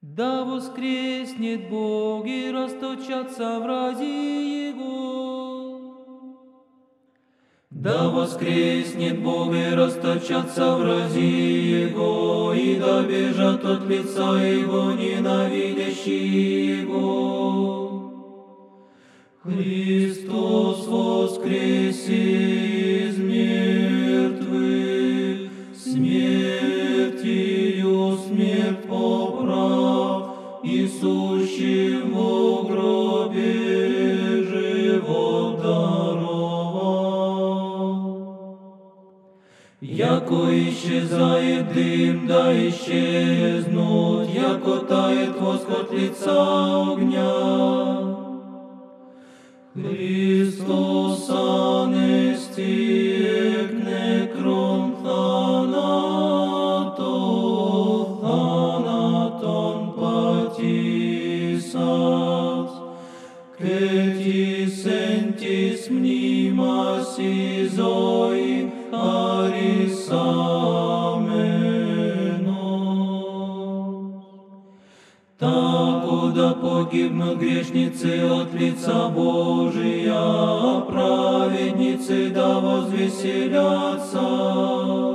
Да воскреснет Бог и расточатся врази Его. Да воскреснет Бог и расточатся врази Его, и да бежат от лица Его ненавидящие Его. Христос воскресе во гробе живот даровал. Яко исчезает дым, да исчезнут, яко тает восход лица огня. sentis, sentis mnimas isoi aris ameno. Та, куда погибнут грешницы от лица Божия, праведницы да возвеселятся.